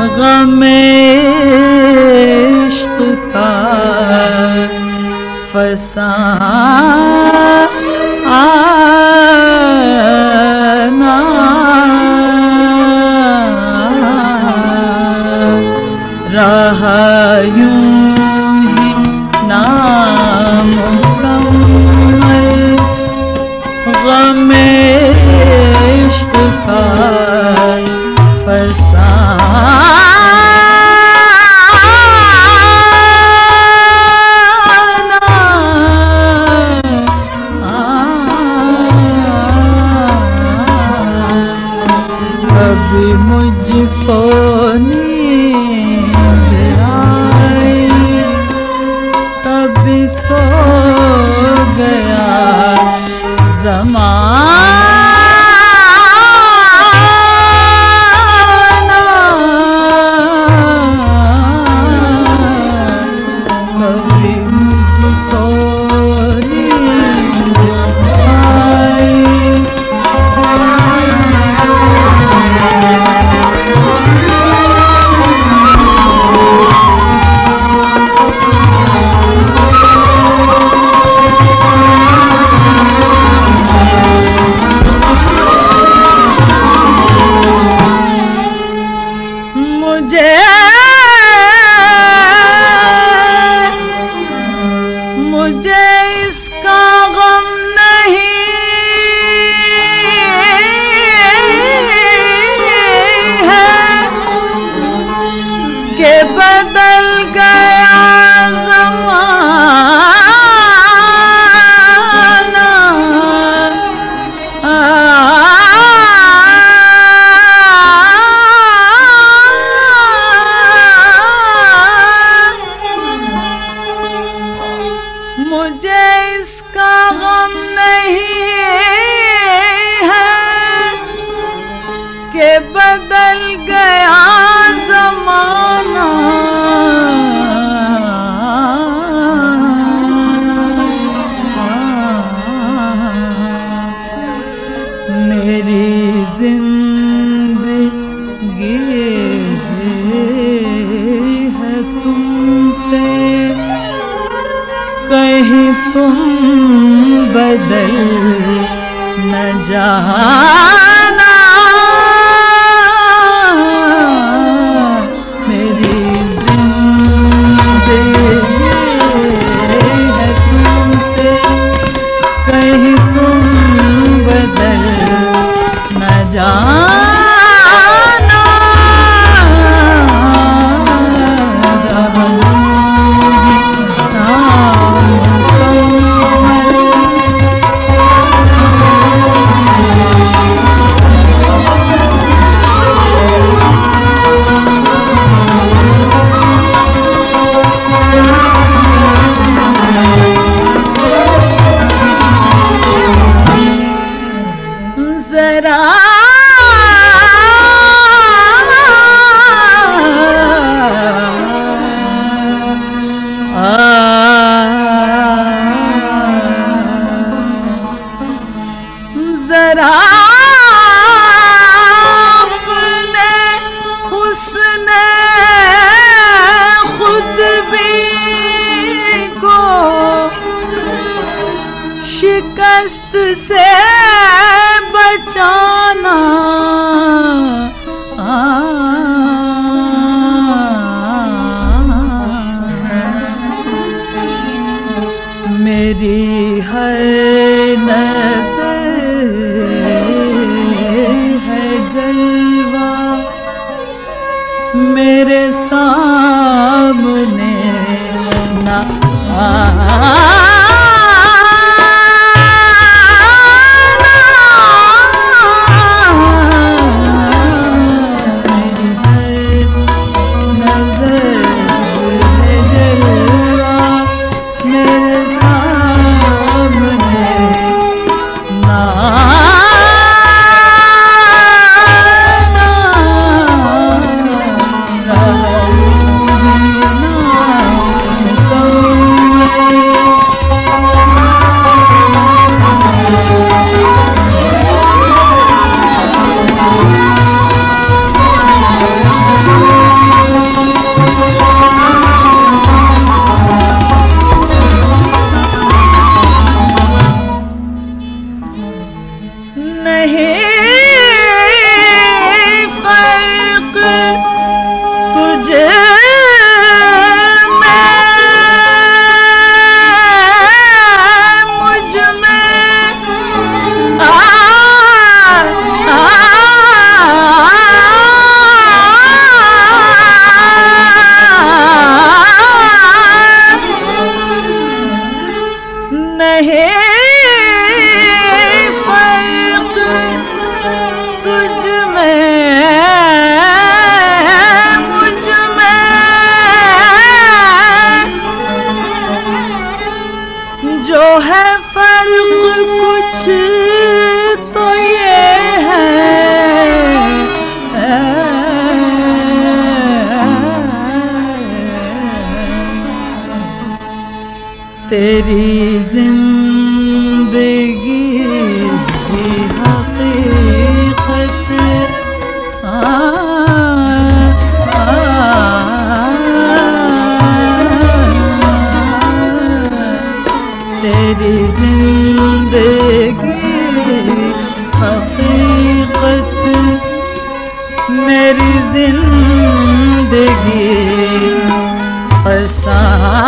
غم عشق کا فسانہ رہا یوں ہی غم عشق کا فسانہ کبھی مجھ کو نیند آئی کبھی سو گیا زمان بدل نہ جہاں شکست سے بچانا۔ میری ہر نظر ہے جلوہ۔ میرے سامنے نہ تیری زندگی کی حقیقت تیری زندگی حقیقت میری زندگی فسانہ